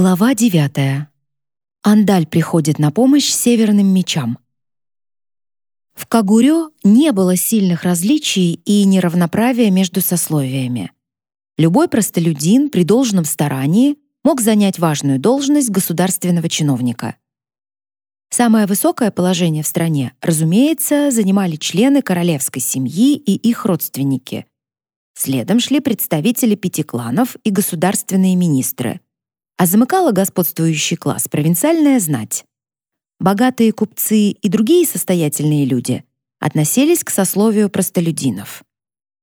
Глава 9. Андаль приходит на помощь северным мечам. В Кагурё не было сильных различий и неравноправия между сословиями. Любой простолюдин при должном старании мог занять важную должность государственного чиновника. Самое высокое положение в стране, разумеется, занимали члены королевской семьи и их родственники. Следом шли представители пяти кланов и государственные министры — а замыкала господствующий класс провинциальная знать. Богатые купцы и другие состоятельные люди относились к сословию простолюдинов.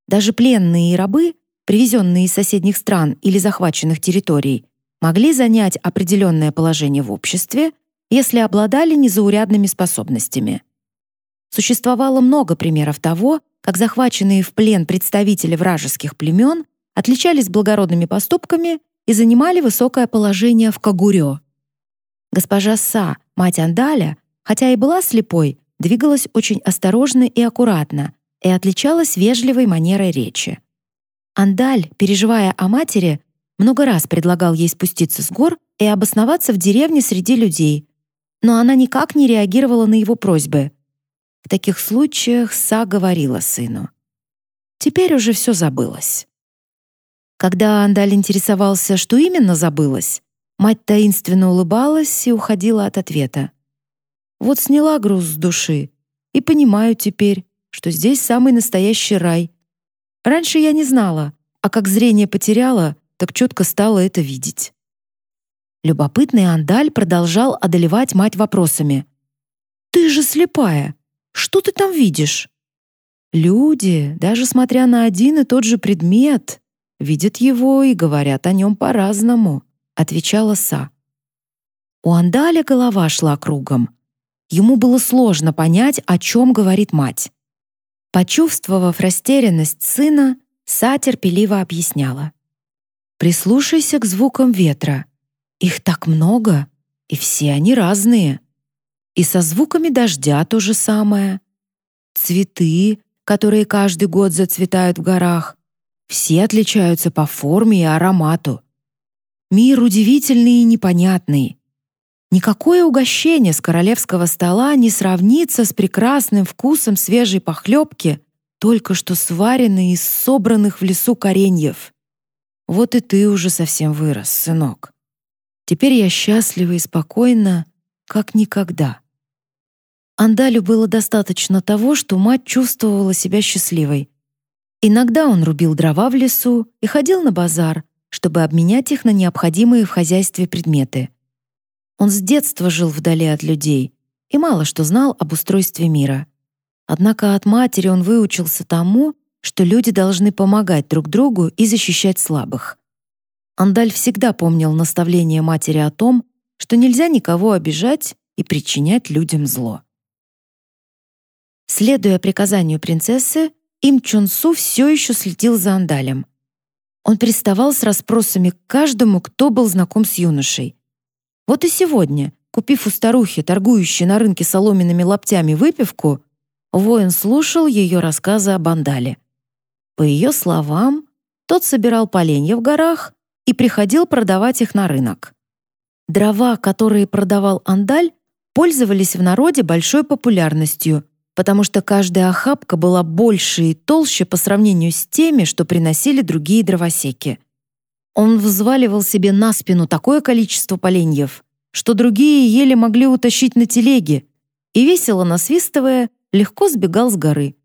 Даже пленные и рабы, привезенные из соседних стран или захваченных территорий, могли занять определенное положение в обществе, если обладали незаурядными способностями. Существовало много примеров того, как захваченные в плен представители вражеских племен отличались благородными поступками и занимали высокое положение в Кагурё. Госпожа Са, мать Андаля, хотя и была слепой, двигалась очень осторожно и аккуратно и отличалась вежливой манерой речи. Андаль, переживая о матери, много раз предлагал ей спуститься с гор и обосноваться в деревне среди людей, но она никак не реагировала на его просьбы. В таких случаях Са говорила сыну. Теперь уже все забылось. Когда Андаль интересовался, что именно забылось, мать таинственно улыбалась и уходила от ответа. Вот сняла груз с души и понимаю теперь, что здесь самый настоящий рай. Раньше я не знала, а как зрение потеряла, так четко стала это видеть. Любопытный Андаль продолжал одолевать мать вопросами. «Ты же слепая! Что ты там видишь?» «Люди, даже смотря на один и тот же предмет, видят его и говорят о нем по-разному», — отвечала Са. У Андаля голова шла кругом. Ему было сложно понять, о чем говорит мать. Почувствовав растерянность сына, Са терпеливо объясняла. «Прислушайся к звукам ветра. Их так много, и все они разные. И со звуками дождя то же самое. Цветы, которые каждый год зацветают в горах, все отличаются по форме и аромату. Мир удивительный и непонятный. Никакое угощение с королевского стола не сравнится с прекрасным вкусом свежей похлебки, только что сваренной из собранных в лесу кореньев. Вот и ты уже совсем вырос, сынок. Теперь я счастлива и спокойна, как никогда. Андалю было достаточно того, что мать чувствовала себя счастливой — Иногда он рубил дрова в лесу и ходил на базар, чтобы обменять их на необходимые в хозяйстве предметы. Он с детства жил вдали от людей и мало что знал об устройстве мира. Однако от матери он выучился тому, что люди должны помогать друг другу и защищать слабых. Андаль всегда помнил наставление матери о том, что нельзя никого обижать и причинять людям зло. Следуя приказанию принцессы, им Чон Су все еще следил за Андалем. Он приставал с расспросами к каждому, кто был знаком с юношей. Вот и сегодня, купив у старухи, торгующей на рынке соломенными лаптями, выпивку, воин слушал ее рассказы об Андале. По ее словам, тот собирал поленья в горах и приходил продавать их на рынок. Дрова, которые продавал Андаль, пользовались в народе большой популярностью — потому что каждая охапка была больше и толще по сравнению с теми, что приносили другие дровосеки. Он взваливал себе на спину такое количество поленьев, что другие еле могли утащить на телеге, и, весело насвистывая, легко сбегал с горы.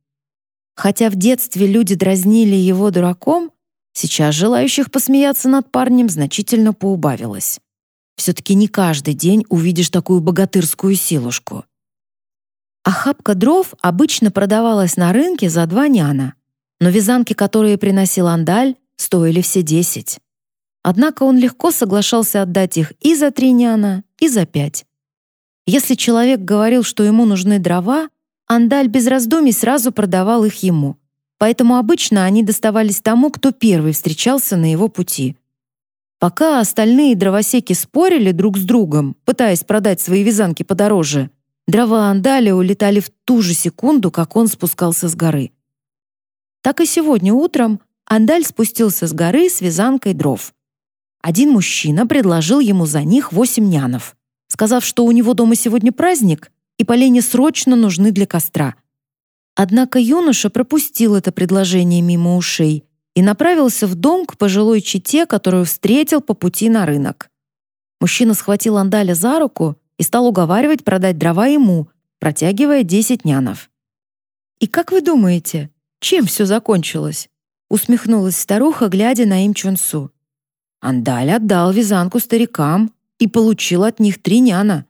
Хотя в детстве люди дразнили его дураком, сейчас желающих посмеяться над парнем значительно поубавилось. Все-таки не каждый день увидишь такую богатырскую силушку. Охапка дров обычно продавалась на рынке за два няна, но вязанки, которые приносил Андаль, стоили все десять. Однако он легко соглашался отдать их и за три няна, и за пять. Если человек говорил, что ему нужны дрова, Андаль без раздумий сразу продавал их ему, поэтому обычно они доставались тому, кто первый встречался на его пути. Пока остальные дровосеки спорили друг с другом, пытаясь продать свои вязанки подороже, Дрова Андаля улетали в ту же секунду, как он спускался с горы. Так и сегодня утром Андаль спустился с горы с вязанкой дров. один мужчина предложил ему за них восемь нянов, сказав, что у него дома сегодня праздник, и поленья срочно нужны для костра. Однако юноша пропустил это предложение мимо ушей и направился в дом к пожилой чете, которую встретил по пути на рынок. Мужчина схватил Андаля за руку и стал уговаривать продать дрова ему, протягивая 10 нянов. «И как вы думаете, чем все закончилось?» усмехнулась старуха, глядя на им Чунсу. Андаль отдал вязанку старикам и получил от них три няна.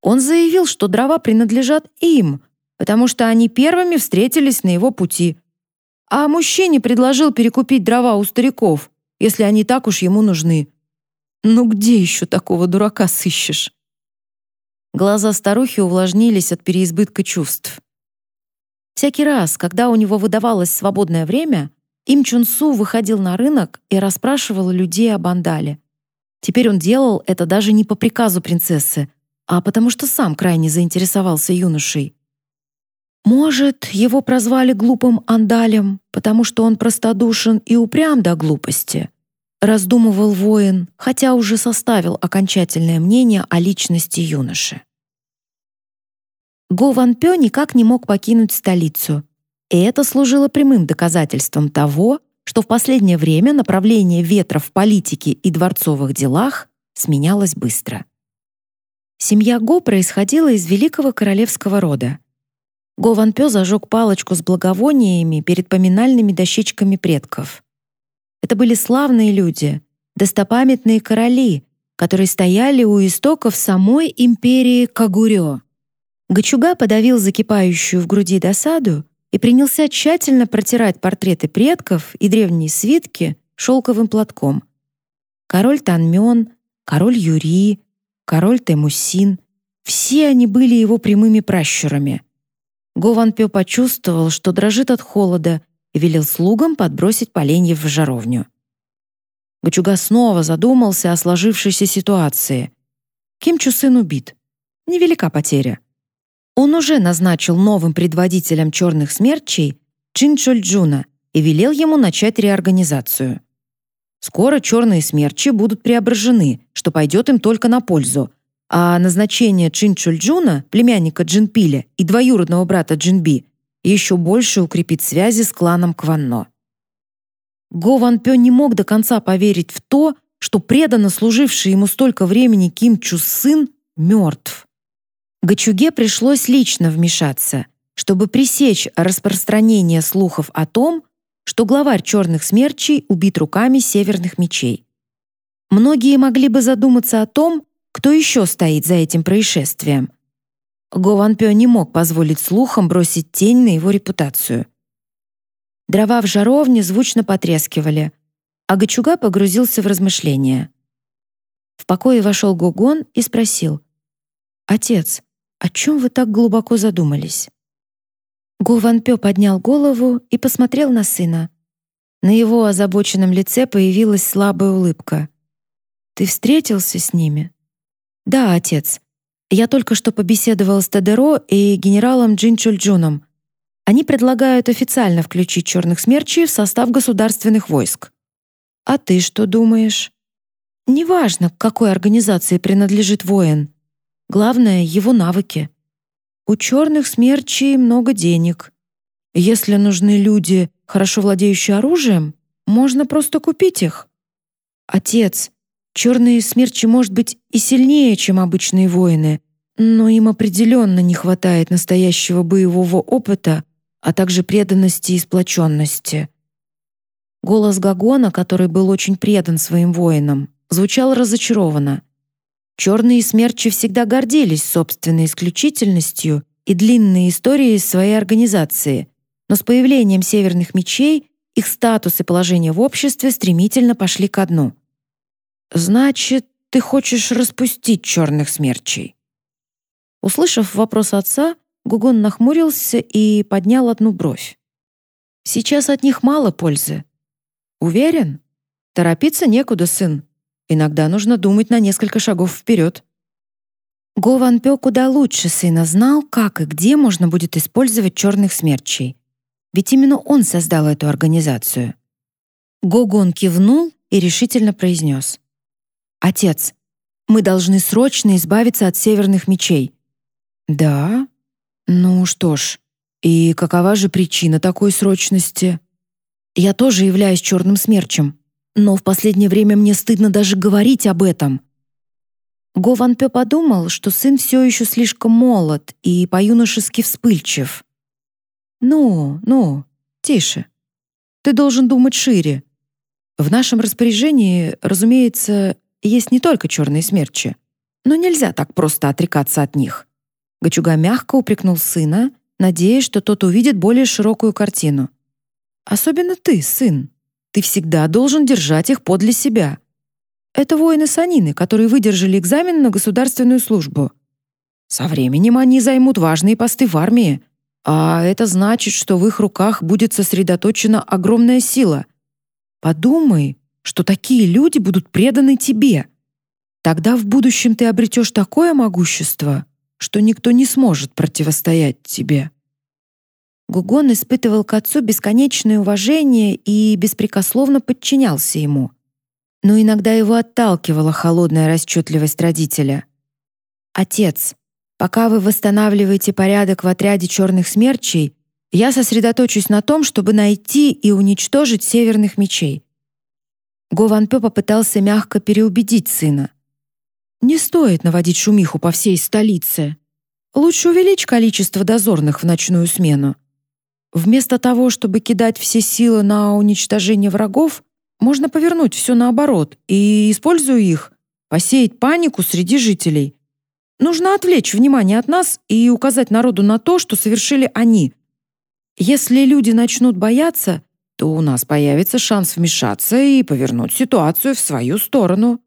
Он заявил, что дрова принадлежат им, потому что они первыми встретились на его пути. А мужчине предложил перекупить дрова у стариков, если они так уж ему нужны. Ну где еще такого дурака сыщешь? Глаза старухи увлажнились от переизбытка чувств. Всякий раз, когда у него выдавалось свободное время, Им Чун Су выходил на рынок и расспрашивал людей об Андале. Теперь он делал это даже не по приказу принцессы, а потому что сам крайне заинтересовался юношей. Может, его прозвали глупым Андалем, потому что он простодушен и упрям до глупости, раздумывал воин, хотя уже составил окончательное мнение о личности юноши. Го Ван Пё никак не мог покинуть столицу, и это служило прямым доказательством того, что в последнее время направление ветра в политике и дворцовых делах сменялось быстро. Семья Го происходила из великого королевского рода. Го Ван Пё зажег палочку с благовониями перед поминальными дощечками предков. Это были славные люди, достопамятные короли, которые стояли у истоков самой империи Кагурё. Гачуга подавил закипающую в груди досаду и принялся тщательно протирать портреты предков и древние свитки шелковым платком. Король Танмён, король Юрий, король Тэмусин — все они были его прямыми пращурами. Гован Пё почувствовал, что дрожит от холода и велел слугам подбросить поленьев в жаровню. Гачуга снова задумался о сложившейся ситуации. Ким Чусын убит. Невелика потеря. Он уже назначил новым предводителем черных смерчей Чин Чольджуна и велел ему начать реорганизацию. Скоро черные смерчи будут преображены, что пойдет им только на пользу, а назначение Чин Чульджуна, племянника Джинпиля и двоюродного брата Джинби, еще больше укрепит связи с кланом Кванно. Го Ван Пё не мог до конца поверить в то, что преданно служивший ему столько времени Ким Чу сын мертв. Гачуге пришлось лично вмешаться, чтобы пресечь распространение слухов о том, что главарь черных смерчей убит руками северных мечей. Многие могли бы задуматься о том, кто еще стоит за этим происшествием. Го Ван Пё не мог позволить слухам бросить тень на его репутацию. Дрова в жаровне звучно потрескивали, а Гачуга погрузился в размышления. В покое вошел Гогон и спросил: "Отец, о чем вы так глубоко задумались?" Го Ван Пё поднял голову и посмотрел на сына. На его озабоченном лице появилась слабая улыбка. Ты встретился с ними? Да, отец. Я только что побеседовал с Тадеро и генералом Джин Чульджуном. Они предлагают официально включить черных смерчей в состав государственных войск. А ты что думаешь? Неважно, к какой организации принадлежит воин. Главное — его навыки. У черных смерчей много денег. Если нужны люди, хорошо владеющие оружием, можно просто купить их. Отец, Черные смерчи, может быть, и сильнее, чем обычные воины, но им определенно не хватает настоящего боевого опыта, а также преданности и сплоченности. Голос Гагона, который был очень предан своим воинам, звучал разочарованно. Черные смерчи всегда гордились собственной исключительностью и длинной историей своей организации, но с появлением северных мечей их статус и положение в обществе стремительно пошли ко дну — Значит, ты хочешь распустить черных смерчей? Услышав вопрос отца, Гугон нахмурился и поднял одну бровь. Сейчас от них мало пользы. Уверен? Торопиться некуда, сын. Иногда нужно думать на несколько шагов вперед. Го Ван Пё куда лучше сына знал, как и где можно будет использовать черных смерчей. Ведь именно он создал эту организацию. Гогон кивнул и решительно произнес. «Отец, мы должны срочно избавиться от северных мечей». «Да? Ну что ж, и какова же причина такой срочности?» «Я тоже являюсь черным смерчем, но в последнее время мне стыдно даже говорить об этом». Го Пё подумал, что сын все еще слишком молод и по-юношески вспыльчив. «Ну, ну, тише. Ты должен думать шире. В нашем распоряжении, разумеется, есть не только черные смерчи, но нельзя так просто отрекаться от них. Гачуга мягко упрекнул сына, надеясь, что тот увидит более широкую картину. Особенно ты, сын. Ты всегда должен держать их подле себя. Это воины Санины, которые выдержали экзамен на государственную службу. Со временем они займут важные посты в армии, а это значит, что в их руках будет сосредоточена огромная сила. Подумай, что такие люди будут преданы тебе. Тогда в будущем ты обретешь такое могущество, что никто не сможет противостоять тебе. Гугон испытывал к отцу бесконечное уважение и беспрекословно подчинялся ему. Но иногда его отталкивала холодная расчетливость родителя. «Отец, Пока вы восстанавливаете порядок в отряде черных смерчей, я сосредоточусь на том, чтобы найти и уничтожить северных мечей. Го Ван Пё попытался мягко переубедить сына. Не стоит наводить шумиху по всей столице. Лучше увеличь количество дозорных в ночную смену. Вместо того, чтобы кидать все силы на уничтожение врагов, можно повернуть все наоборот и, используя их, посеять панику среди жителей — Нужно отвлечь внимание от нас и указать народу на то, что совершили они. Если люди начнут бояться, то у нас появится шанс вмешаться и повернуть ситуацию в свою сторону.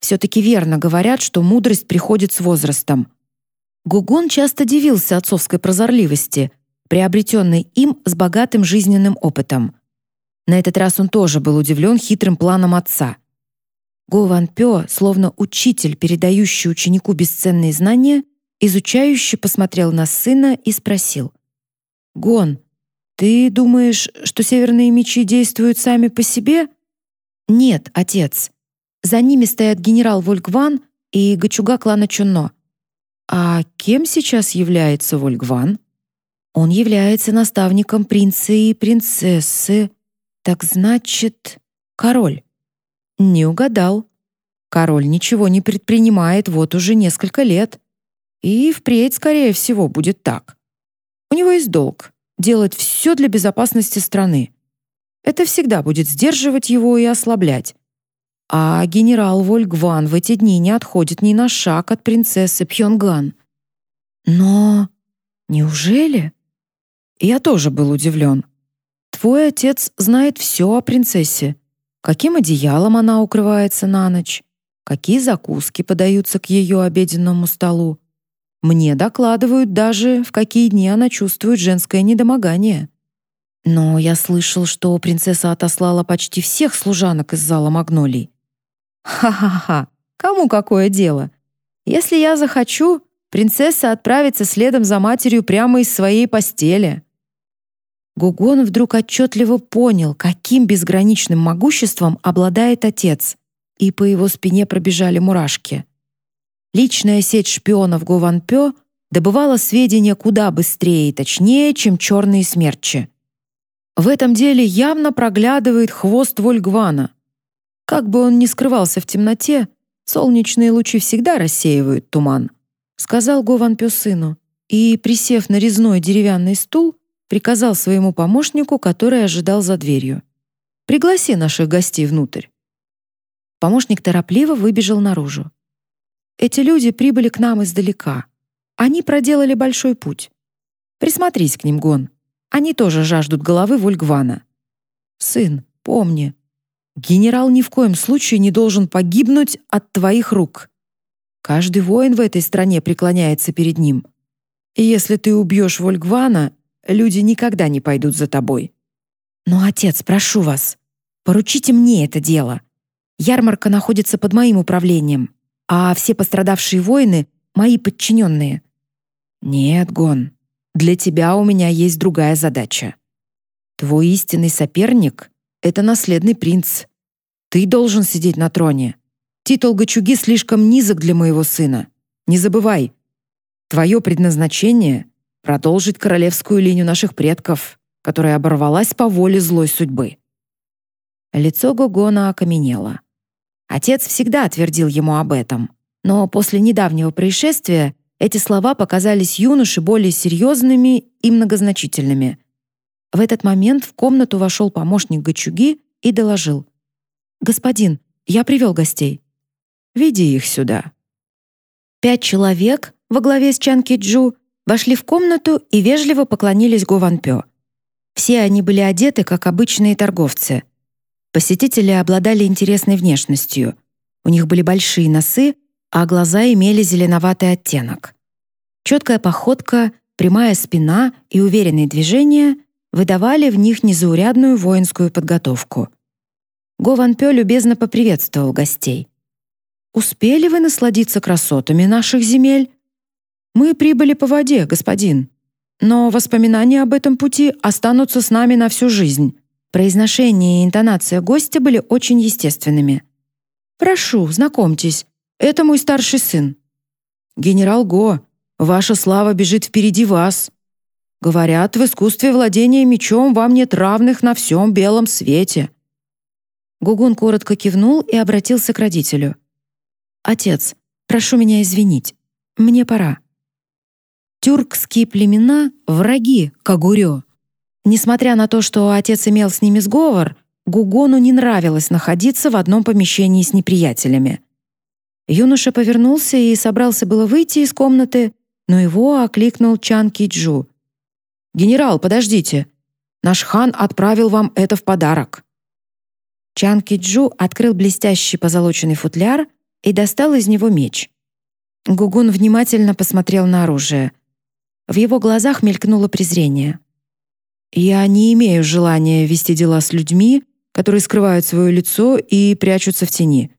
Все-таки верно говорят, что мудрость приходит с возрастом. Гугон часто дивился отцовской прозорливости, приобретенной им с богатым жизненным опытом. На этот раз он тоже был удивлен хитрым планом отца — Го Ван Пё, словно учитель, передающий ученику бесценные знания, изучающе посмотрел на сына и спросил. «Гон, ты думаешь, что северные мечи действуют сами по себе?» «Нет, отец. За ними стоят генерал Вольгван и Гачуга клана Чунно. А кем сейчас является Вольгван? Он является наставником принца и принцессы. Так значит, король. Не угадал. Король ничего не предпринимает вот уже несколько лет. И впредь, скорее всего, будет так. У него есть долг — делать все для безопасности страны. Это всегда будет сдерживать его и ослаблять. А генерал Вольгван в эти дни не отходит ни на шаг от принцессы Пхёнган. Но неужели? Я тоже был удивлен. Твой отец знает все о принцессе каким одеялом она укрывается на ночь, какие закуски подаются к ее обеденному столу. Мне докладывают даже, в какие дни она чувствует женское недомогание. Но я слышал, что принцесса отослала почти всех служанок из зала магнолий. Ха-ха-ха, кому какое дело? Если я захочу, принцесса отправится следом за матерью прямо из своей постели. Гугон вдруг отчетливо понял, каким безграничным могуществом обладает отец, и по его спине пробежали мурашки. Личная сеть шпионов Гованпё добывала сведения куда быстрее и точнее, чем черные смерчи. В этом деле явно проглядывает хвост Вольгвана. Как бы он ни скрывался в темноте, солнечные лучи всегда рассеивают туман, сказал Гованпё сыну, и, присев на резной деревянный стул, приказал своему помощнику, который ожидал за дверью. «Пригласи наших гостей внутрь». Помощник торопливо выбежал наружу. «Эти люди прибыли к нам издалека. Они проделали большой путь. Присмотрись к ним, Гон. Они тоже жаждут головы Вольгвана. Сын, помни, генерал ни в коем случае не должен погибнуть от твоих рук. Каждый воин в этой стране преклоняется перед ним. И если ты убьешь Вольгвана, люди никогда не пойдут за тобой. Но, отец, прошу вас, поручите мне это дело. Ярмарка находится под моим управлением, а все пострадавшие воины — мои подчиненные. Нет, Гон, для тебя у меня есть другая задача. Твой истинный соперник — это наследный принц. Ты должен сидеть на троне. Титул Гачуги слишком низок для моего сына. Не забывай. Твое предназначение — продолжить королевскую линию наших предков, которая оборвалась по воле злой судьбы». Лицо Гогона окаменело. Отец всегда твердил ему об этом, но после недавнего происшествия эти слова показались юноше более серьезными и многозначительными. В этот момент в комнату вошел помощник Гачуги и доложил. «Господин, я привел гостей». «Веди их сюда». Пять человек во главе с Чан Киджу вошли в комнату и вежливо поклонились Го Ван Пё. Все они были одеты, как обычные торговцы. Посетители обладали интересной внешностью. У них были большие носы, а глаза имели зеленоватый оттенок. Четкая походка, прямая спина и уверенные движения выдавали в них незаурядную воинскую подготовку. Го Ван Пё любезно поприветствовал гостей. «Успели вы насладиться красотами наших земель?» «Мы прибыли по воде, господин», но воспоминания об этом пути останутся с нами на всю жизнь. Произношение и интонация гостя были очень естественными. «Прошу, знакомьтесь, это мой старший сын». «Генерал Го, ваша слава бежит впереди вас. Говорят, в искусстве владения мечом вам нет равных на всем белом свете». Гугун коротко кивнул и обратился к родителю. «Отец, прошу меня извинить. Мне пора». Тюркские племена — враги Кагурё. Несмотря на то, что отец имел с ними сговор, Гугону не нравилось находиться в одном помещении с неприятелями. Юноша повернулся и собрался было выйти из комнаты, но его окликнул Чан Киджу. «Генерал, подождите! Наш хан отправил вам это в подарок!» Чан Киджу открыл блестящий позолоченный футляр и достал из него меч. Гугун внимательно посмотрел на оружие — в его глазах мелькнуло презрение. «Я не имею желания вести дела с людьми, которые скрывают свое лицо и прячутся в тени»,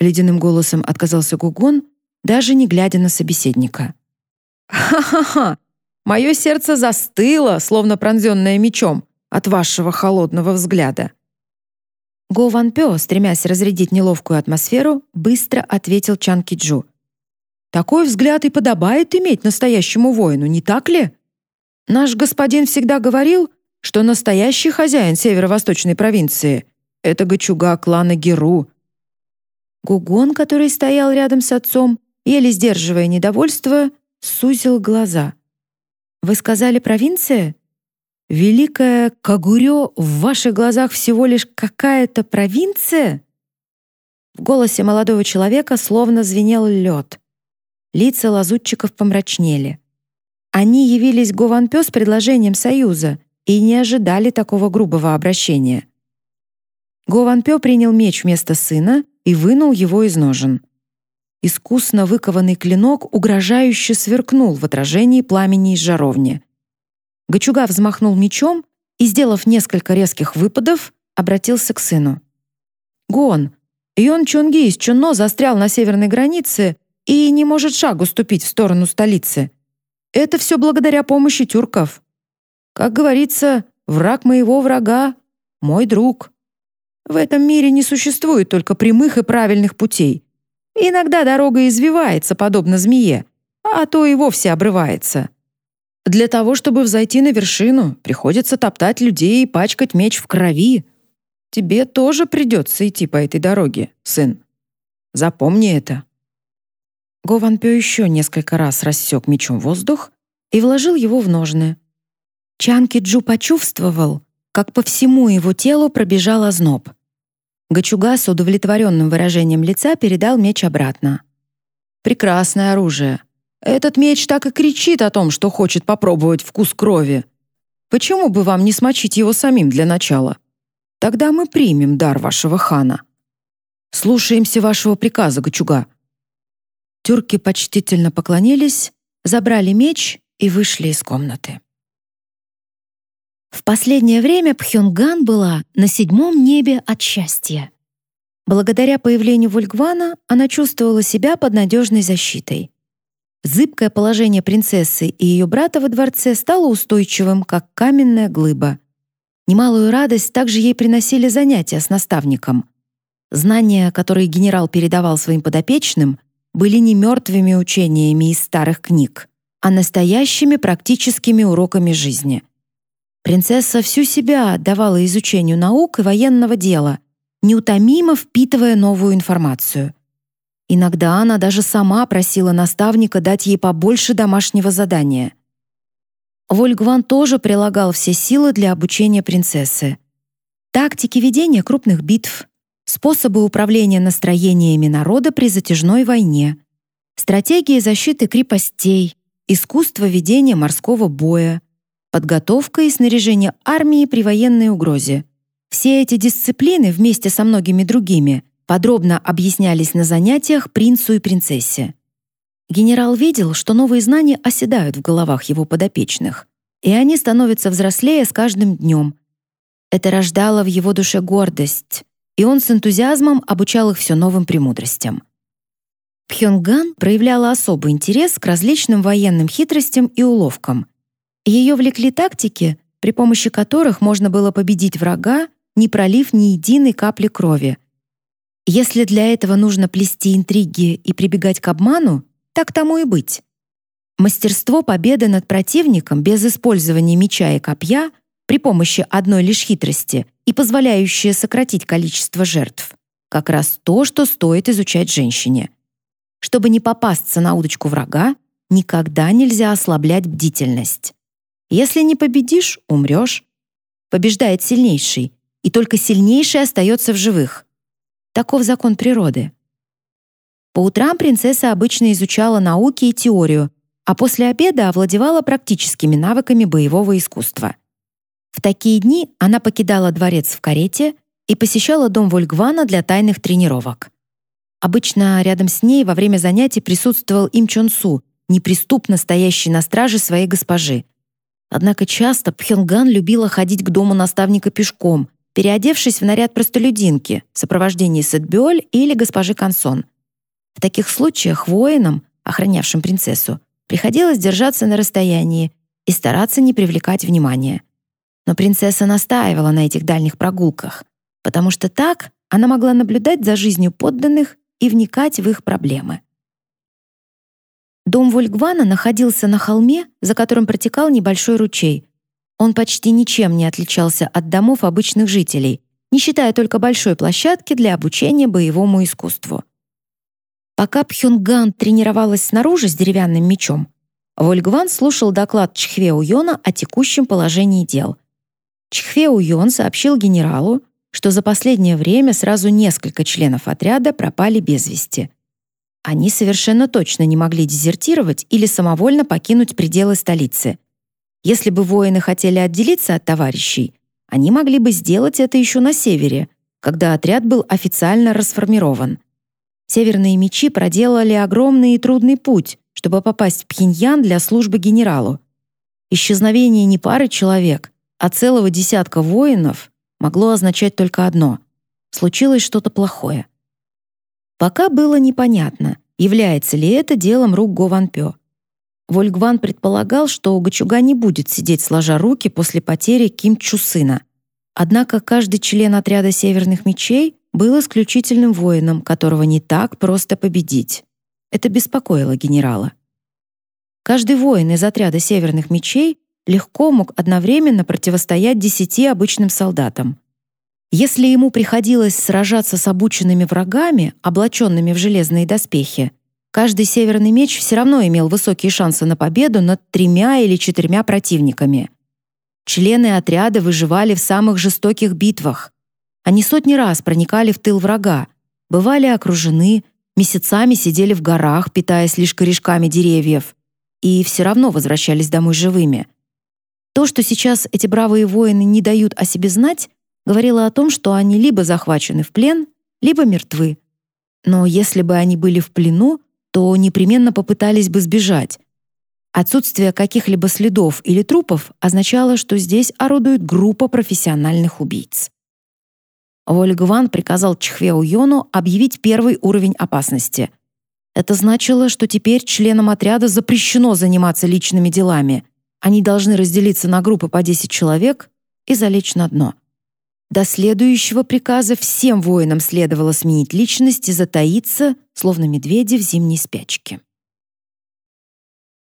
ледяным голосом отказался Гугон, даже не глядя на собеседника. «Ха-ха-ха! Мое сердце застыло, словно пронзенное мечом, от вашего холодного взгляда». Го Ван Пё, стремясь разрядить неловкую атмосферу, быстро ответил Чан Киджу — такой взгляд и подобает иметь настоящему воину, не так ли? Наш господин всегда говорил, что настоящий хозяин северо-восточной провинции — это гачуга клана Геру. Гугон, который стоял рядом с отцом, еле сдерживая недовольство, сузил глаза. «Вы сказали провинция?» «Великая Кагурё в ваших глазах всего лишь какая-то провинция?» В голосе молодого человека словно звенел лед. Лица лазутчиков помрачнели. Они явились Гованпё с предложением союза и не ожидали такого грубого обращения. Гованпё принял меч вместо сына и вынул его из ножен. Искусно выкованный клинок угрожающе сверкнул в отражении пламени из жаровни. Гачуга взмахнул мечом и, сделав несколько резких выпадов, обратился к сыну. «Гон, Йон Чонги из Чунно застрял на северной границе и не может шагу ступить в сторону столицы. Это все благодаря помощи тюрков. Как говорится, враг моего врага — мой друг. В этом мире не существует только прямых и правильных путей. Иногда дорога извивается, подобно змее, а то и вовсе обрывается. Для того, чтобы взойти на вершину, приходится топтать людей и пачкать меч в крови. Тебе тоже придется идти по этой дороге, сын. Запомни это. Го Ван Пё еще несколько раз рассек мечом воздух и вложил его в ножны. Чан Киджу почувствовал, как по всему его телу пробежал озноб. Гачуга с удовлетворенным выражением лица передал меч обратно. «Прекрасное оружие. Этот меч так и кричит о том, что хочет попробовать вкус крови. Почему бы вам не смочить его самим для начала? Тогда мы примем дар вашего хана. Слушаемся вашего приказа, Гачуга», Тюрки почтительно поклонились, забрали меч и вышли из комнаты. В последнее время Пхёнган была на седьмом небе от счастья. Благодаря появлению Вольгвана она чувствовала себя под надежной защитой. Зыбкое положение принцессы и ее брата во дворце стало устойчивым, как каменная глыба. Немалую радость также ей приносили занятия с наставником. Знания, которые генерал передавал своим подопечным, были не мертвыми учениями из старых книг, а настоящими практическими уроками жизни. Принцесса всю себя отдавала изучению наук и военного дела, неутомимо впитывая новую информацию. Иногда она даже сама просила наставника дать ей побольше домашнего задания. Вольгван тоже прилагал все силы для обучения принцессы. Тактики ведения крупных битв, способы управления настроениями народа при затяжной войне, стратегии защиты крепостей, искусство ведения морского боя, подготовка и снаряжение армии при военной угрозе. Все эти дисциплины вместе со многими другими подробно объяснялись на занятиях принцу и принцессе. Генерал видел, что новые знания оседают в головах его подопечных, и они становятся взрослее с каждым днем. Это рождало в его душе гордость, и он с энтузиазмом обучал их все новым премудростям. Пхёнган проявляла особый интерес к различным военным хитростям и уловкам. Ее влекли тактики, при помощи которых можно было победить врага, не пролив ни единой капли крови. Если для этого нужно плести интриги и прибегать к обману, так тому и быть. Мастерство победы над противником без использования меча и копья при помощи одной лишь хитрости и позволяющее сократить количество жертв. Как раз то, что стоит изучать женщине. Чтобы не попасться на удочку врага, никогда нельзя ослаблять бдительность. Если не победишь, умрешь. Побеждает сильнейший, и только сильнейший остается в живых. Таков закон природы. По утрам принцесса обычно изучала науки и теорию, а после обеда овладевала практическими навыками боевого искусства. В такие дни она покидала дворец в карете и посещала дом Вольгвана для тайных тренировок. Обычно рядом с ней во время занятий присутствовал Им Чон Су, неприступно стоящий на страже своей госпожи. Однако часто Пхёнган любила ходить к дому наставника пешком, переодевшись в наряд простолюдинки в сопровождении Сэтбёль или госпожи Консон. В таких случаях воинам, охранявшим принцессу, приходилось держаться на расстоянии и стараться не привлекать внимания. Но принцесса настаивала на этих дальних прогулках, потому что так она могла наблюдать за жизнью подданных и вникать в их проблемы. Дом Вольгвана находился на холме, за которым протекал небольшой ручей. Он почти ничем не отличался от домов обычных жителей, не считая только большой площадки для обучения боевому искусству. Пока Пхёнган тренировалась снаружи с деревянным мечом, Вольгван слушал доклад Чхве Уйона о текущем положении дел — Чхве Уйон сообщил генералу, что за последнее время сразу несколько членов отряда пропали без вести. Они совершенно точно не могли дезертировать или самовольно покинуть пределы столицы. Если бы воины хотели отделиться от товарищей, они могли бы сделать это еще на севере, когда отряд был официально расформирован. Северные мечи проделали огромный и трудный путь, чтобы попасть в Пхеньян для службы генералу. Исчезновение не пары человек, а целого десятка воинов могло означать только одно — случилось что-то плохое. Пока было непонятно, является ли это делом рук Го Ван Пё. Вольгван предполагал, что Гачуга не будет сидеть сложа руки после потери Ким Чу сына. Однако каждый член отряда Северных мечей был исключительным воином, которого не так просто победить. Это беспокоило генерала. Каждый воин из отряда Северных мечей легко мог одновременно противостоять десяти обычным солдатам. Если ему приходилось сражаться с обученными врагами, облаченными в железные доспехи, каждый северный меч все равно имел высокие шансы на победу над тремя или четырьмя противниками. Члены отряда выживали в самых жестоких битвах. Они сотни раз проникали в тыл врага, бывали окружены, месяцами сидели в горах, питаясь лишь корешками деревьев, и все равно возвращались домой живыми — то, что сейчас эти бравые воины не дают о себе знать, говорило о том, что они либо захвачены в плен, либо мертвы. Но если бы они были в плену, то непременно попытались бы сбежать. Отсутствие каких-либо следов или трупов означало, что здесь орудует группа профессиональных убийц. Вольгван приказал Чхвеу Йону объявить первый уровень опасности. Это значило, что теперь членам отряда запрещено заниматься личными делами — они должны разделиться на группы по 10 человек и залечь на дно. До следующего приказа всем воинам следовало сменить личность и затаиться, словно медведи в зимней спячке.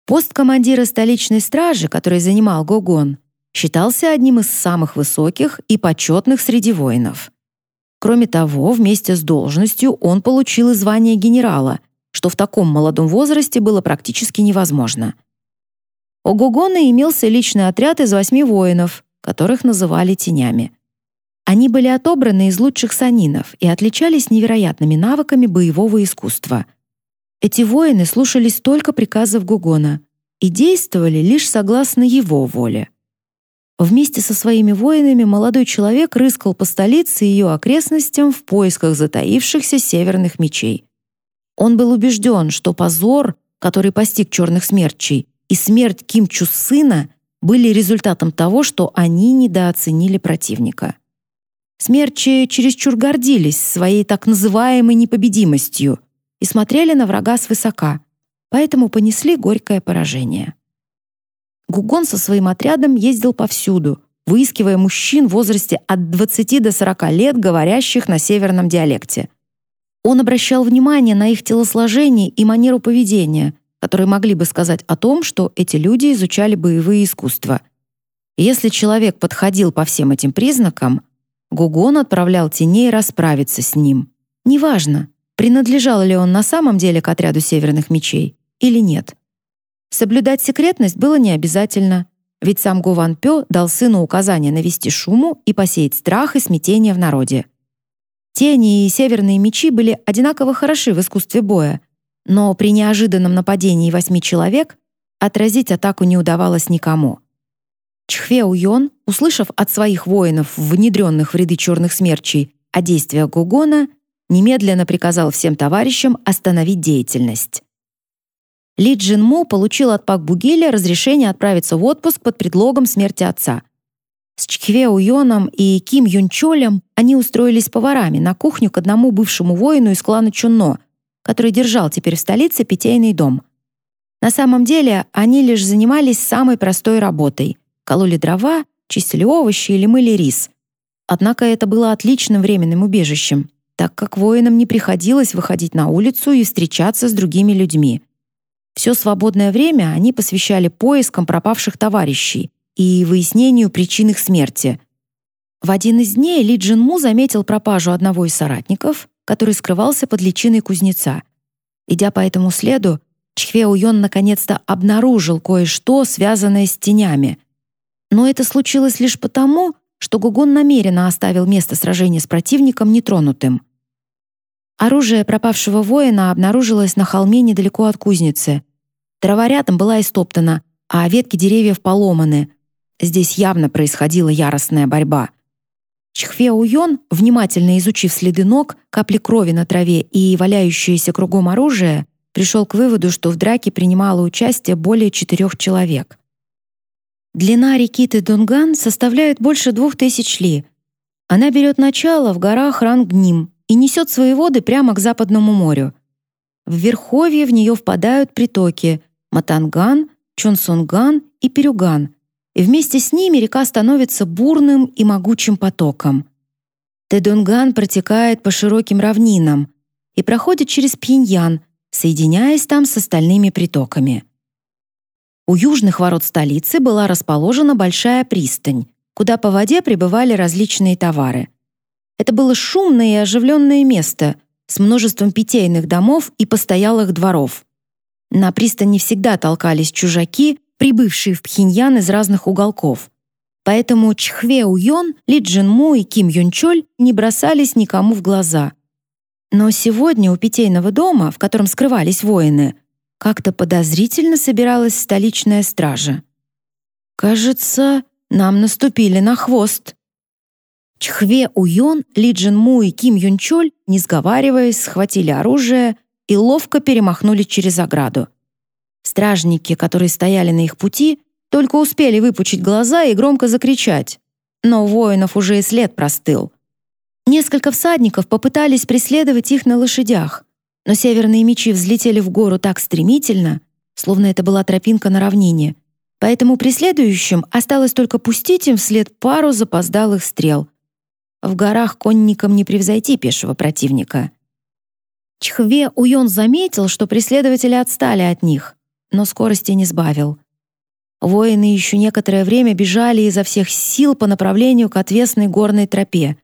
Пост командира столичной стражи, который занимал Гогон, считался одним из самых высоких и почетных среди воинов. Кроме того, вместе с должностью он получил и звание генерала, что в таком молодом возрасте было практически невозможно. У Гогона имелся личный отряд из восьми воинов, которых называли тенями. Они были отобраны из лучших санинов и отличались невероятными навыками боевого искусства. Эти воины слушались только приказов Гугона и действовали лишь согласно его воле. Вместе со своими воинами молодой человек рыскал по столице и ее окрестностям в поисках затаившихся северных мечей. Он был убежден, что позор, который постиг черных смерчей, и смерть Ким Чу сына были результатом того, что они недооценили противника. Смерчи чересчур гордились своей так называемой непобедимостью и смотрели на врага свысока, поэтому понесли горькое поражение. Гугон со своим отрядом ездил повсюду, выискивая мужчин в возрасте от 20 до 40 лет, говорящих на северном диалекте. Он обращал внимание на их телосложение и манеру поведения, которые могли бы сказать о том, что эти люди изучали боевые искусства. если человек подходил по всем этим признакам, Гугон отправлял теней расправиться с ним. Неважно, принадлежал ли он на самом деле к отряду северных мечей или нет. Соблюдать секретность было не обязательно, ведь сам Гуван Пё дал сыну указание навести шуму и посеять страх и смятение в народе. Тени и северные мечи были одинаково хороши в искусстве боя, но при неожиданном нападении восьми человек отразить атаку не удавалось никому. Чхве Уйон, услышав от своих воинов, внедренных в ряды черных смерчей, о действиях Гугона, немедленно приказал всем товарищам остановить деятельность. Ли Джин Му получил от Пак Бугеля разрешение отправиться в отпуск под предлогом смерти отца. С Чхве Уйоном и Ким Юнчолем они устроились поварами на кухню к одному бывшему воину из клана Чунно, который держал теперь в столице питейный дом. На самом деле они лишь занимались самой простой работой — кололи дрова, чистили овощи или мыли рис. Однако это было отличным временным убежищем, так как воинам не приходилось выходить на улицу и встречаться с другими людьми. Все свободное время они посвящали поискам пропавших товарищей и выяснению причин их смерти. В один из дней Ли Джин Му заметил пропажу одного из соратников, который скрывался под личиной кузнеца. Идя по этому следу, Чхве Уйон наконец-то обнаружил кое-что, связанное с тенями. Но это случилось лишь потому, что Гугон намеренно оставил место сражения с противником нетронутым. Оружие пропавшего воина обнаружилось на холме недалеко от кузницы. Трава рядом была истоптана, а ветки деревьев поломаны. Здесь явно происходила яростная борьба. Чхве Уйон, внимательно изучив следы ног, капли крови на траве и валяющееся кругом оружие, пришел к выводу, что в драке принимало участие более четырех человек. Длина реки Тэдунган составляет больше двух тысяч ли. Она берет начало в горах Рангним, и несет свои воды прямо к Западному морю. В верховье в нее впадают притоки Матанган, Чонсунган и Перюган, и вместе с ними река становится бурным и могучим потоком. Тэдунган протекает по широким равнинам и проходит через Пиньян, соединяясь там с остальными притоками. У южных ворот столицы была расположена большая пристань, куда по воде прибывали различные товары — это было шумное и оживленное место с множеством питейных домов и постоялых дворов. На пристани всегда толкались чужаки, прибывшие в Пхеньян из разных уголков. Поэтому Чхве Уйон, Ли Джинму и Ким Юнчоль не бросались никому в глаза. Но сегодня у питейного дома, в котором скрывались воины, как-то подозрительно собиралась столичная стража. «Кажется, нам наступили на хвост», Чхве Уйон, Ли Джин Му и Ким Юн Чоль, не сговариваясь, схватили оружие и ловко перемахнули через ограду. Стражники, которые стояли на их пути, только успели выпучить глаза и громко закричать. Но воинов уже и след простыл. Несколько всадников попытались преследовать их на лошадях, но северные мечи взлетели в гору так стремительно, словно это была тропинка на равнине, поэтому преследующим осталось только пустить им вслед пару запоздалых стрел — В горах конникам не превзойти пешего противника. Чхве Уйон заметил, что преследователи отстали от них, но скорости не сбавил. Воины еще некоторое время бежали изо всех сил по направлению к отвесной горной тропе.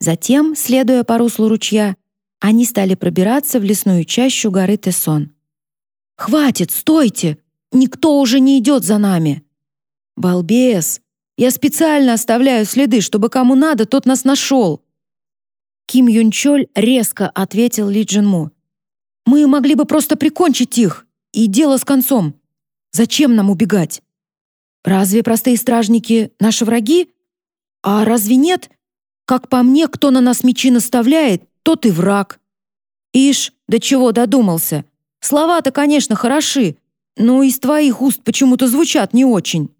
Затем, следуя по руслу ручья, они стали пробираться в лесную чащу горы Тесон. «Хватит, стойте! Никто уже не идет за нами!» «Балбес! Я специально оставляю следы, чтобы кому надо, тот нас нашел!» Ким Юнчоль резко ответил Ли Джинму. «Мы могли бы просто прикончить их, и дело с концом. Зачем нам убегать? Разве простые стражники — наши враги? А разве нет? Как по мне, кто на нас мечи наставляет, тот и враг. Ишь, до чего додумался. Слова-то, конечно, хороши, но из твоих уст почему-то звучат не очень.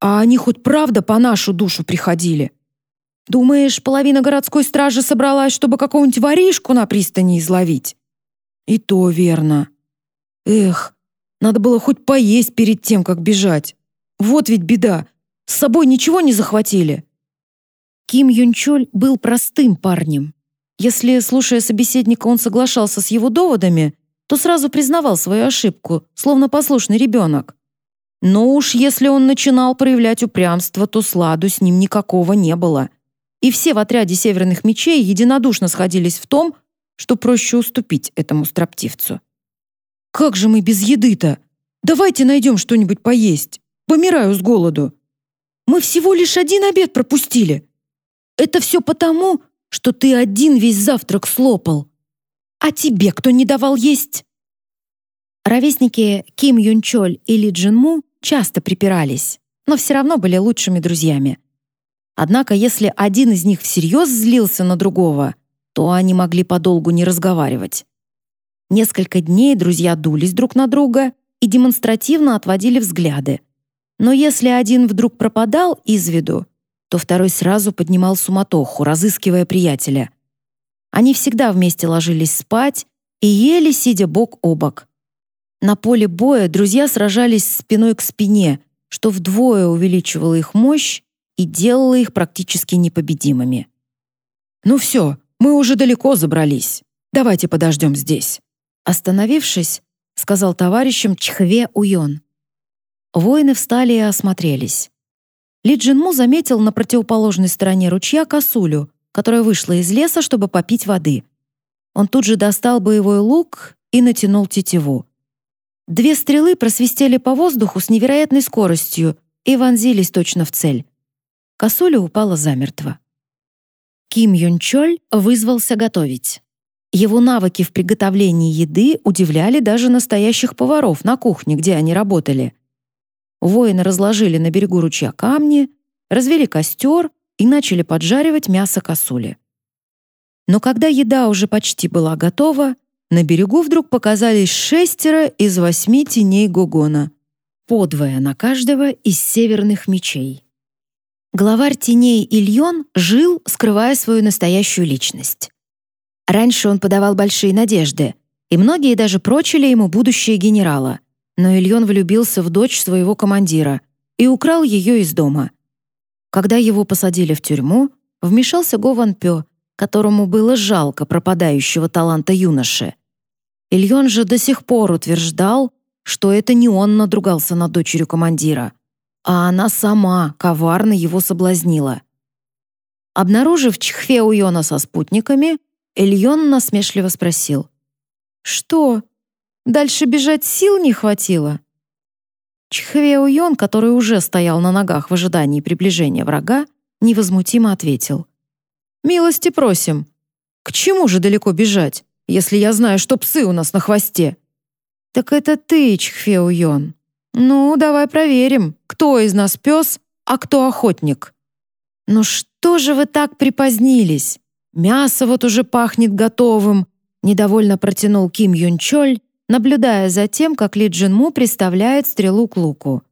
А они хоть правда по нашу душу приходили?» Думаешь, половина городской стражи собралась, чтобы какого-нибудь воришку на пристани изловить? И то верно. Эх, надо было хоть поесть перед тем, как бежать. Вот ведь беда. С собой ничего не захватили. Ким Юнчоль был простым парнем. Если, слушая собеседника, он соглашался с его доводами, то сразу признавал свою ошибку, словно послушный ребенок. Но уж если он начинал проявлять упрямство, то сладу с ним никакого не было — и все в отряде северных мечей единодушно сходились в том, что проще уступить этому строптивцу. «Как же мы без еды-то? Давайте найдем что-нибудь поесть. Помираю с голоду. Мы всего лишь один обед пропустили. Это все потому, что ты один весь завтрак слопал. А тебе кто не давал есть?» Ровесники Ким Юнчоль и Ли Джинму часто припирались, но все равно были лучшими друзьями. Однако, если один из них всерьез злился на другого, то они могли подолгу не разговаривать. Несколько дней друзья дулись друг на друга и демонстративно отводили взгляды. Но если один вдруг пропадал из виду, то второй сразу поднимал суматоху, разыскивая приятеля. Они всегда вместе ложились спать и ели, сидя бок о бок. На поле боя друзья сражались спиной к спине, что вдвое увеличивало их мощь и делала их практически непобедимыми. «Ну все, мы уже далеко забрались. Давайте подождем здесь». Остановившись, сказал товарищам Чхве Уйон. Воины встали и осмотрелись. Ли Джинму заметил на противоположной стороне ручья косулю, которая вышла из леса, чтобы попить воды. Он тут же достал боевой лук и натянул тетиву. Две стрелы просвистели по воздуху с невероятной скоростью и вонзились точно в цель. Косуля упала замертво. Ким Юн Чоль вызвался готовить. Его навыки в приготовлении еды удивляли даже настоящих поваров на кухне, где они работали. Воины разложили на берегу ручья камни, развели костер и начали поджаривать мясо косули. Но когда еда уже почти была готова, на берегу вдруг показались шестеро из восьми теней Гогона, подвое на каждого из северных мечей. Главарь теней Ильон жил, скрывая свою настоящую личность. Раньше он подавал большие надежды, и многие даже прочили ему будущее генерала. Но Ильон влюбился в дочь своего командира и украл ее из дома. Когда его посадили в тюрьму, вмешался Го Ван Пё, которому было жалко пропадающего таланта юноши. Ильон же до сих пор утверждал, что это не он надругался над дочерью командира — а она сама коварно его соблазнила. Обнаружив Чхве Уйона со спутниками, Эльон насмешливо спросил. «Что, дальше бежать сил не хватило?» Чхве Уйон, который уже стоял на ногах в ожидании приближения врага, невозмутимо ответил. «Милости просим. К чему же далеко бежать, если я знаю, что псы у нас на хвосте?» «Так это ты, Чхве Уйон», «Ну, давай проверим, кто из нас пес, а кто охотник». «Ну что же вы так припозднились? Мясо вот уже пахнет готовым», недовольно протянул Ким Юн Чоль, наблюдая за тем, как Ли Джин Му приставляет стрелу к луку.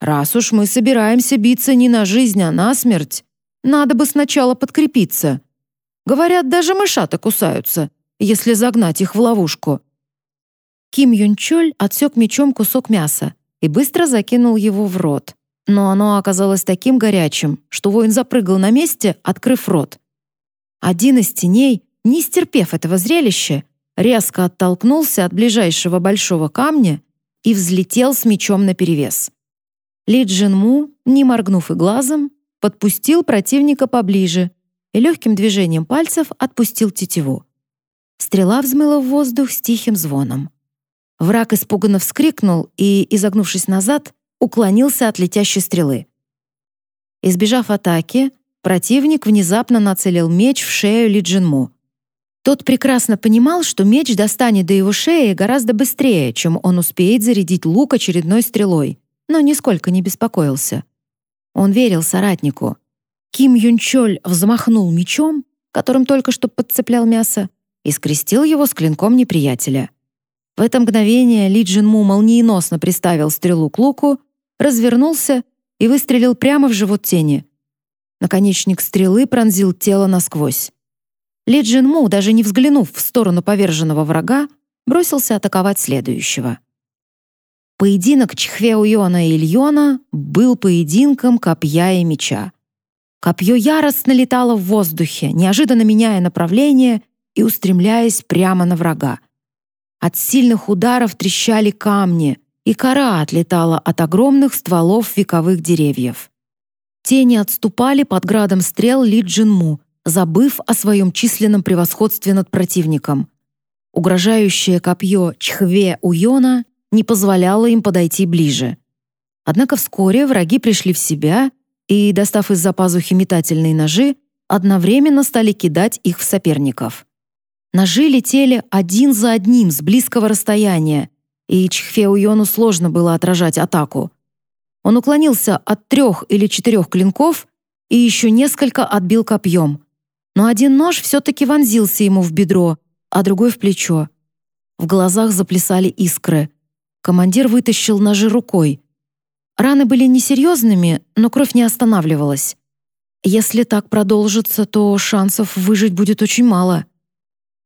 «Раз уж мы собираемся биться не на жизнь, а на смерть, надо бы сначала подкрепиться. Говорят, даже мышата кусаются, если загнать их в ловушку». Ким Юн Чоль отсек мечом кусок мяса, и быстро закинул его в рот. Но оно оказалось таким горячим, что воин запрыгал на месте, открыв рот. Один из теней, не стерпев этого зрелища, резко оттолкнулся от ближайшего большого камня и взлетел с мечом наперевес. Ли Джинму, не моргнув и глазом, подпустил противника поближе и легким движением пальцев отпустил тетиву. Стрела взмыла в воздух с тихим звоном. Враг испуганно вскрикнул и, изогнувшись назад, уклонился от летящей стрелы. Избежав атаки, противник внезапно нацелил меч в шею Ли Джинму. Тот прекрасно понимал, что меч достанет до его шеи гораздо быстрее, чем он успеет зарядить лук очередной стрелой, но нисколько не беспокоился. Он верил соратнику. Ким Юнчоль взмахнул мечом, которым только что подцеплял мясо, и скрестил его с клинком неприятеля. В это мгновение Ли Джинму молниеносно приставил стрелу к луку, развернулся и выстрелил прямо в живот тени. Наконечник стрелы пронзил тело насквозь. Ли Джинму, даже не взглянув в сторону поверженного врага, бросился атаковать следующего. Поединок Чхве Уйона и Ильона был поединком копья и меча. Копье яростно летало в воздухе, неожиданно меняя направление и устремляясь прямо на врага. От сильных ударов трещали камни, и кора отлетала от огромных стволов вековых деревьев. Тени отступали под градом стрел Ли Джинму, забыв о своем численном превосходстве над противником. Угрожающее копье Чхве Уйона не позволяло им подойти ближе. Однако вскоре враги пришли в себя и, достав из-за пазухи метательные ножи, одновременно стали кидать их в соперников. Ножи летели один за одним с близкого расстояния, и Чхфеуйону сложно было отражать атаку. Он уклонился от трех или четырех клинков и еще несколько отбил копьем. Но один нож все-таки вонзился ему в бедро, а другой в плечо. В глазах заплясали искры. Командир вытащил ножи рукой. Раны были несерьезными, но кровь не останавливалась. Если так продолжится, то шансов выжить будет очень мало.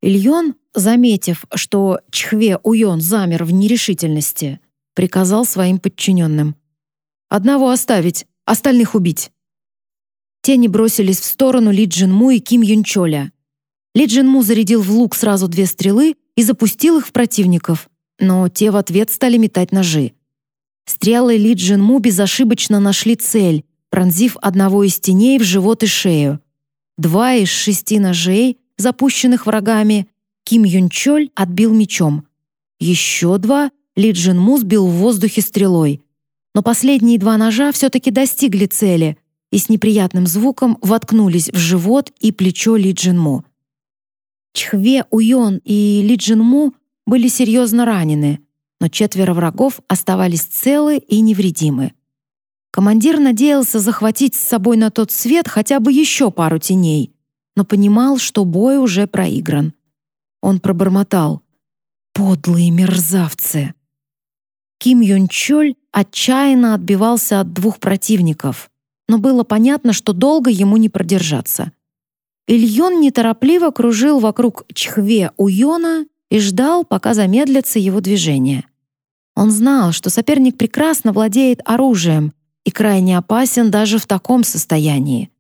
Ильон, заметив, что Чхве Уйон замер в нерешительности, приказал своим подчиненным. «Одного оставить, остальных убить». Тени бросились в сторону Ли Джинму и Ким Юнчоля. Ли Джинму зарядил в лук сразу две стрелы и запустил их в противников, но те в ответ стали метать ножи. Стрелы Ли Джинму безошибочно нашли цель, пронзив одного из теней в живот и шею. Два из шести ножей, запущенных врагами, Ким Юнчоль отбил мечом. Еще два Ли Джинму сбил в воздухе стрелой. Но последние два ножа все-таки достигли цели и с неприятным звуком воткнулись в живот и плечо Ли Джинму. Чхве Уйон и Ли Джинму были серьезно ранены, но четверо врагов оставались целы и невредимы. Командир надеялся захватить с собой на тот свет хотя бы еще пару теней, но понимал, что бой уже проигран. Он пробормотал «Подлые мерзавцы!». Ким Юн Чоль отчаянно отбивался от двух противников, но было понятно, что долго ему не продержаться. Ильон неторопливо кружил вокруг Чхве Уйона и ждал, пока замедлятся его движения. Он знал, что соперник прекрасно владеет оружием и крайне опасен даже в таком состоянии.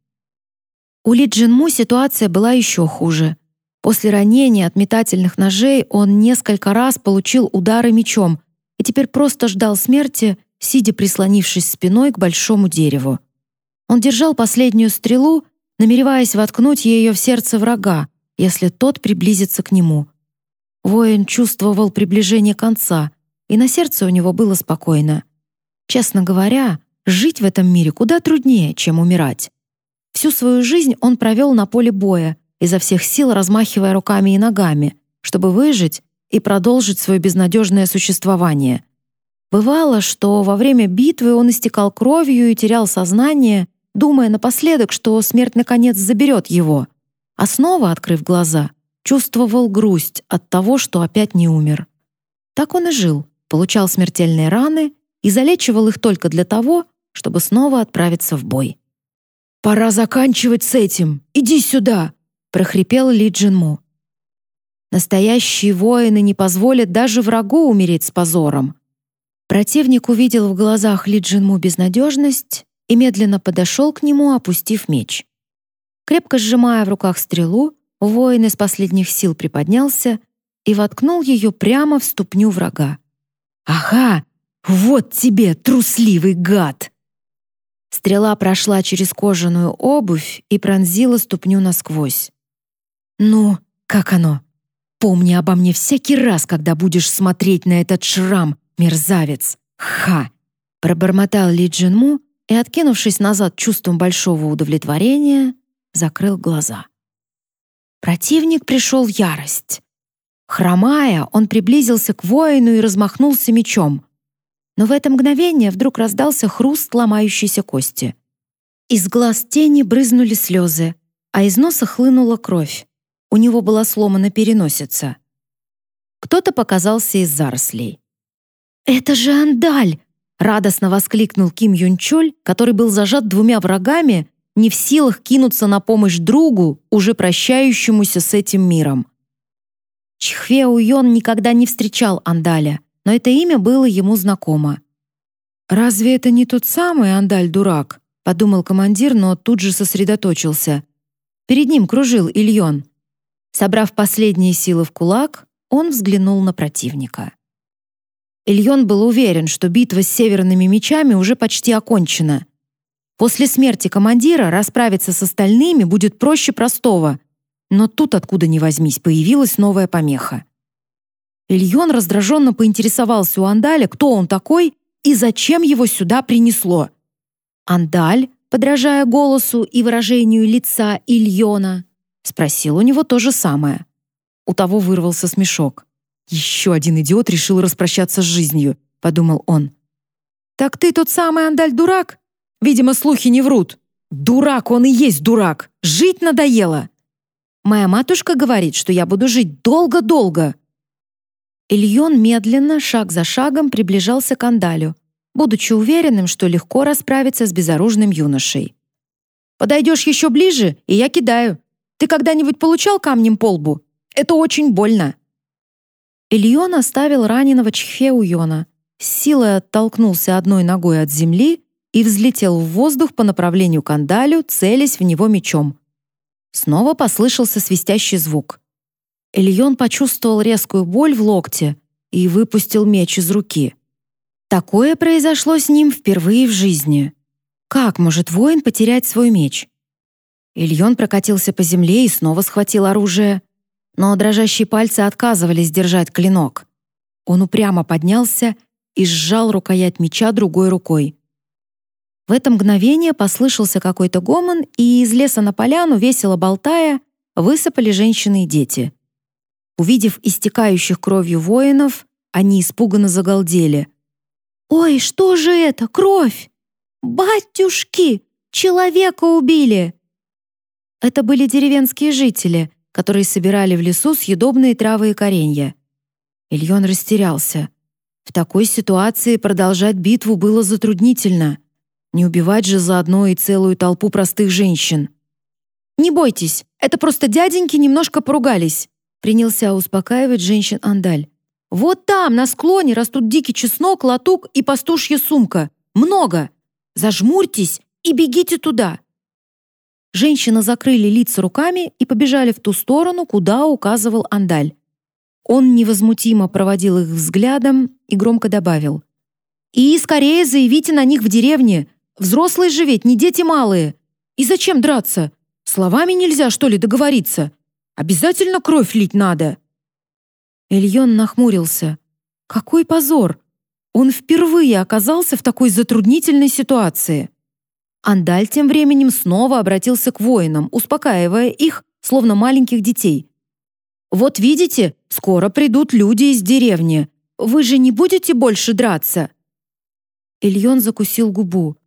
У Ли Джинму ситуация была еще хуже. После ранения от метательных ножей он несколько раз получил удары мечом и теперь просто ждал смерти, сидя прислонившись спиной к большому дереву. Он держал последнюю стрелу, намереваясь воткнуть ее в сердце врага, если тот приблизится к нему. Воин чувствовал приближение конца, и на сердце у него было спокойно. Честно говоря, жить в этом мире куда труднее, чем умирать. Всю свою жизнь он провел на поле боя, изо всех сил размахивая руками и ногами, чтобы выжить и продолжить свое безнадежное существование. Бывало, что во время битвы он истекал кровью и терял сознание, думая напоследок, что смерть наконец заберет его, а снова, открыв глаза, чувствовал грусть от того, что опять не умер. Так он и жил, получал смертельные раны и залечивал их только для того, чтобы снова отправиться в бой. «Пора заканчивать с этим! Иди сюда!» — прохрипел Ли Джинму. Настоящие воины не позволят даже врагу умереть с позором. Противник увидел в глазах Ли Джинму безнадежность и медленно подошел к нему, опустив меч. Крепко сжимая в руках стрелу, воин из последних сил приподнялся и воткнул ее прямо в ступню врага. «Ага, вот тебе, трусливый гад!» Стрела прошла через кожаную обувь и пронзила ступню насквозь. «Ну, как оно? Помни обо мне всякий раз, когда будешь смотреть на этот шрам, мерзавец! Ха!» Пробормотал Ли Джинму и, откинувшись назад чувством большого удовлетворения, закрыл глаза. Противник пришел в ярость. Хромая, он приблизился к воину и размахнулся мечом. Но в это мгновение вдруг раздался хруст ломающейся кости. Из глаз тени брызнули слезы, а из носа хлынула кровь. У него была сломана переносица. Кто-то показался из зарослей. «Это же Андаль!» — радостно воскликнул Ким Юнчоль, который был зажат двумя врагами, не в силах кинуться на помощь другу, уже прощающемуся с этим миром. Чхве Уйон никогда не встречал Андаля, но это имя было ему знакомо. «Разве это не тот самый Андаль-дурак?» — подумал командир, но тут же сосредоточился. Перед ним кружил Ильон. Собрав последние силы в кулак, он взглянул на противника. Ильон был уверен, что битва с северными мечами уже почти окончена. После смерти командира расправиться с остальными будет проще простого. Но тут, откуда ни возьмись, появилась новая помеха. Ильон раздраженно поинтересовался у Андаля, кто он такой и зачем его сюда принесло. Андаль, подражая голосу и выражению лица Ильона, Спросил у него то же самое. У того вырвался смешок. «Еще один идиот решил распрощаться с жизнью», — подумал он. «Так ты тот самый Андаль-дурак? Видимо, слухи не врут. Дурак, он и есть дурак. Жить надоело. Моя матушка говорит, что я буду жить долго-долго». Ильон медленно, шаг за шагом, приближался к Андалю, будучи уверенным, что легко расправиться с безоружным юношей. «Подойдешь еще ближе, и я кидаю. Ты когда-нибудь получал камнем по лбу? Это очень больно». Ильон оставил раненого Чхе Уйона, с силой оттолкнулся одной ногой от земли и взлетел в воздух по направлению к Андалю, целясь в него мечом. Снова послышался свистящий звук. Ильон почувствовал резкую боль в локте и выпустил меч из руки. Такое произошло с ним впервые в жизни. Как может воин потерять свой меч? Ильон прокатился по земле и снова схватил оружие, но дрожащие пальцы отказывались держать клинок. Он упрямо поднялся и сжал рукоять меча другой рукой. В это мгновение послышался какой-то гомон, и из леса на поляну, весело болтая, высыпали женщины и дети. Увидев истекающих кровью воинов, они испуганно загалдели. «Ой, что же это? Кровь! Батюшки! Человека убили!» Это были деревенские жители, которые собирали в лесу съедобные травы и коренья. Ильон растерялся. В такой ситуации продолжать битву было затруднительно. Не убивать же заодно и целую толпу простых женщин. «Не бойтесь, это просто дяденьки немножко поругались», принялся успокаивать женщин Андаль. «Вот там, на склоне, растут дикий чеснок, латук и пастушья сумка. Много. Зажмурьтесь и бегите туда. Женщины закрыли лица руками и побежали в ту сторону, куда указывал Андаль. Он невозмутимо проводил их взглядом и громко добавил. «И скорее заявите на них в деревне. Взрослые же ведь, не дети малые. И зачем драться? Словами нельзя, что ли, договориться? Обязательно кровь лить надо». Ильон нахмурился. «Какой позор! Он впервые оказался в такой затруднительной ситуации». Андаль тем временем снова обратился к воинам, успокаивая их, словно маленьких детей. «Вот видите, скоро придут люди из деревни. Вы же не будете больше драться?» Ильон закусил губу.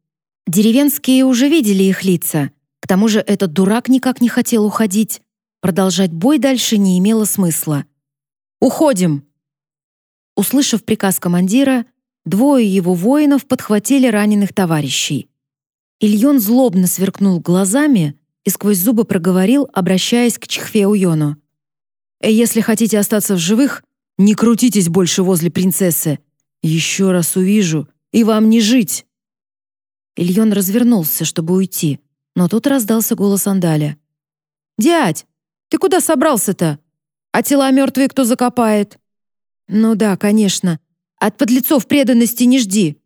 Деревенские уже видели их лица. К тому же этот дурак никак не хотел уходить. Продолжать бой дальше не имело смысла. «Уходим!» Услышав приказ командира, двое его воинов подхватили раненых товарищей. Ильон злобно сверкнул глазами и сквозь зубы проговорил, обращаясь к Чхвеуйону. «Э, «Если хотите остаться в живых, не крутитесь больше возле принцессы. Еще раз увижу, и вам не жить!» Ильон развернулся, чтобы уйти, но тут раздался голос Андаля. «Дядь, ты куда собрался-то? А тела мертвые кто закопает?» «Ну да, конечно. От подлецов преданности не жди».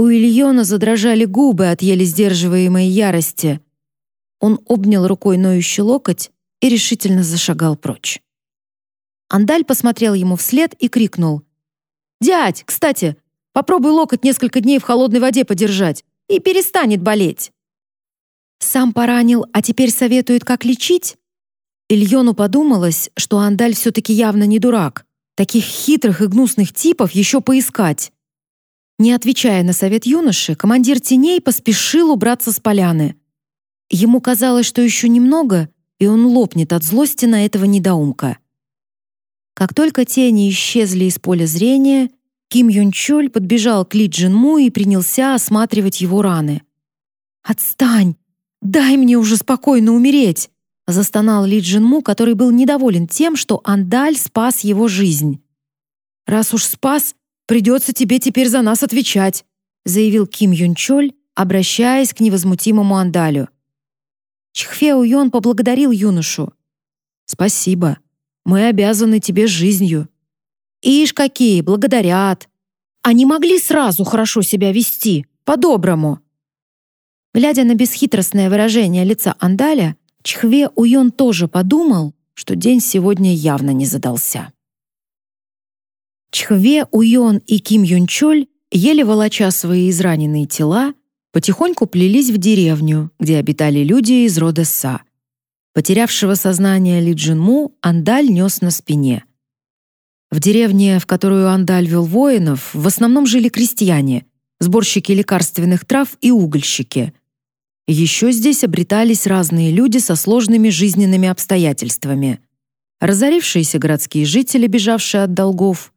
У Ильона задрожали губы от еле сдерживаемой ярости. Он обнял рукой ноющий локоть и решительно зашагал прочь. Андаль посмотрел ему вслед и крикнул. «Дядь, кстати, попробуй локоть несколько дней в холодной воде подержать, и перестанет болеть». Сам поранил, а теперь советует, как лечить? Ильону подумалось, что Андаль все-таки явно не дурак. Таких хитрых и гнусных типов еще поискать. Не отвечая на совет юноши, командир теней поспешил убраться с поляны. Ему казалось, что еще немного, и он лопнет от злости на этого недоумка. Как только тени исчезли из поля зрения, Ким Юн Чоль подбежал к Ли Джин Му и принялся осматривать его раны. «Отстань! Дай мне уже спокойно умереть!» застонал Ли Джин Му, который был недоволен тем, что Андаль спас его жизнь. «Раз уж спас, придется тебе теперь за нас отвечать», заявил Ким Юн Чоль, обращаясь к невозмутимому Андалю. Чхфе Уйон поблагодарил юношу. «Спасибо. Мы обязаны тебе жизнью». «Ишь какие, благодарят. Они могли сразу хорошо себя вести, по-доброму». Глядя на бесхитростное выражение лица Андаля, Чхве Уйон тоже подумал, что день сегодня явно не задался. Чхве Уйон и Ким Юнчоль, еле волоча свои израненные тела, потихоньку плелись в деревню, где обитали люди из рода Са. Потерявшего сознание Ли Джинму Андаль нес на спине. В деревне, в которую Андаль вел воинов, в основном жили крестьяне, сборщики лекарственных трав и угольщики. Еще здесь обретались разные люди со сложными жизненными обстоятельствами. Разорившиеся городские жители, бежавшие от долгов,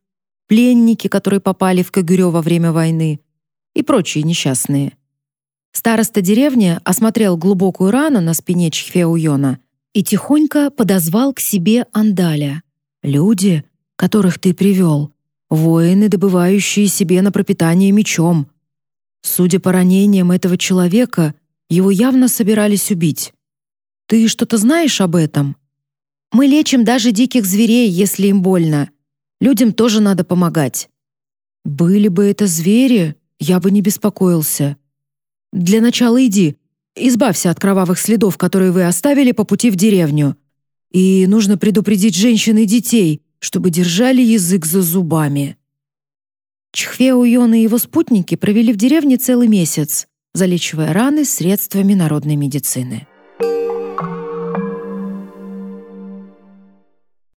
пленники, которые попали в Кагюрё во время войны, и прочие несчастные. Староста деревни осмотрел глубокую рану на спине Чхвеуйона и тихонько подозвал к себе Андаля. «Люди, которых ты привел, воины, добывающие себе на пропитание мечом. Судя по ранениям этого человека, его явно собирались убить. Ты что-то знаешь об этом? Мы лечим даже диких зверей, если им больно. Людям тоже надо помогать. Были бы это звери, я бы не беспокоился. Для начала иди, избавься от кровавых следов, которые вы оставили по пути в деревню. И нужно предупредить женщин и детей, чтобы держали язык за зубами. Чхве Уйон и его спутники провели в деревне целый месяц залечивая раны средствами народной медицины.